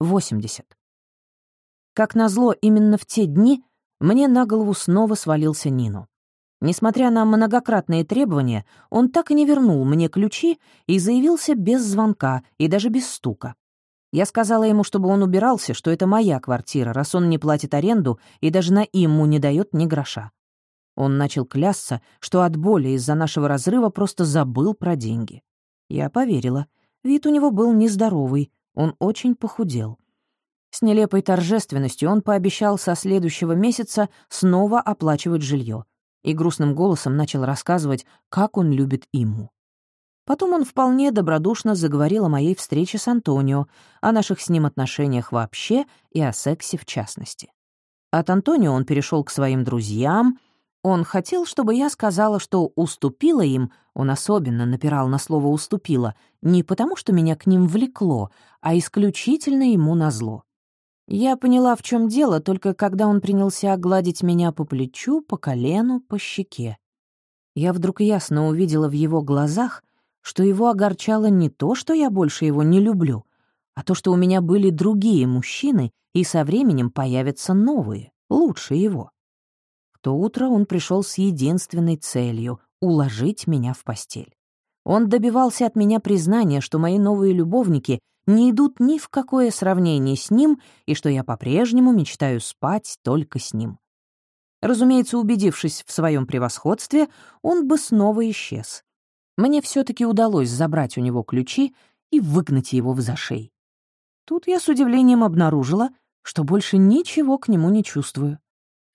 80. Как назло, именно в те дни мне на голову снова свалился Нину. Несмотря на многократные требования, он так и не вернул мне ключи и заявился без звонка и даже без стука. Я сказала ему, чтобы он убирался, что это моя квартира, раз он не платит аренду и даже на имму не дает ни гроша. Он начал клясться, что от боли из-за нашего разрыва просто забыл про деньги. Я поверила. Вид у него был нездоровый, он очень похудел. С нелепой торжественностью он пообещал со следующего месяца снова оплачивать жилье и грустным голосом начал рассказывать, как он любит Имму. Потом он вполне добродушно заговорил о моей встрече с Антонио, о наших с ним отношениях вообще и о сексе в частности. От Антонио он перешел к своим друзьям. Он хотел, чтобы я сказала, что уступила им, он особенно напирал на слово «уступила», не потому что меня к ним влекло, а исключительно ему назло. Я поняла, в чем дело, только когда он принялся гладить меня по плечу, по колену, по щеке. Я вдруг ясно увидела в его глазах, что его огорчало не то, что я больше его не люблю, а то, что у меня были другие мужчины, и со временем появятся новые, лучше его. То утро он пришел с единственной целью — уложить меня в постель. Он добивался от меня признания, что мои новые любовники не идут ни в какое сравнение с ним и что я по-прежнему мечтаю спать только с ним. Разумеется, убедившись в своем превосходстве, он бы снова исчез. Мне все таки удалось забрать у него ключи и выгнать его в зашей. Тут я с удивлением обнаружила, что больше ничего к нему не чувствую.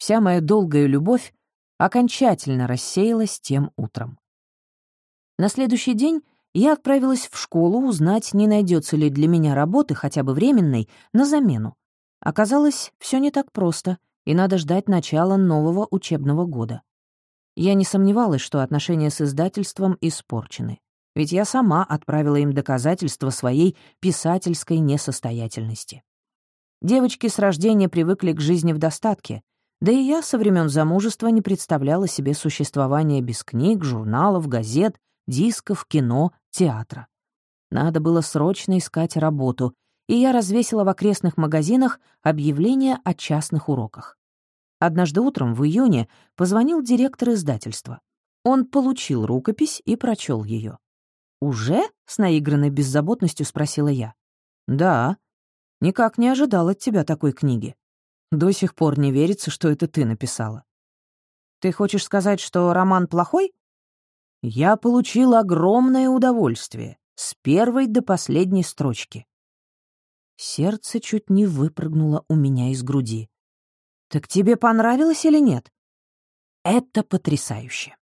Вся моя долгая любовь окончательно рассеялась тем утром. На следующий день я отправилась в школу узнать, не найдется ли для меня работы, хотя бы временной, на замену. Оказалось, все не так просто, и надо ждать начала нового учебного года. Я не сомневалась, что отношения с издательством испорчены. Ведь я сама отправила им доказательства своей писательской несостоятельности. Девочки с рождения привыкли к жизни в достатке, да и я со времен замужества не представляла себе существования без книг, журналов, газет, дисков, кино, театра. Надо было срочно искать работу, и я развесила в окрестных магазинах объявления о частных уроках. Однажды утром, в июне, позвонил директор издательства. Он получил рукопись и прочел ее. «Уже?» — с наигранной беззаботностью спросила я. «Да. Никак не ожидал от тебя такой книги. До сих пор не верится, что это ты написала. Ты хочешь сказать, что роман плохой?» Я получил огромное удовольствие с первой до последней строчки. Сердце чуть не выпрыгнуло у меня из груди. «Так тебе понравилось или нет?» «Это потрясающе.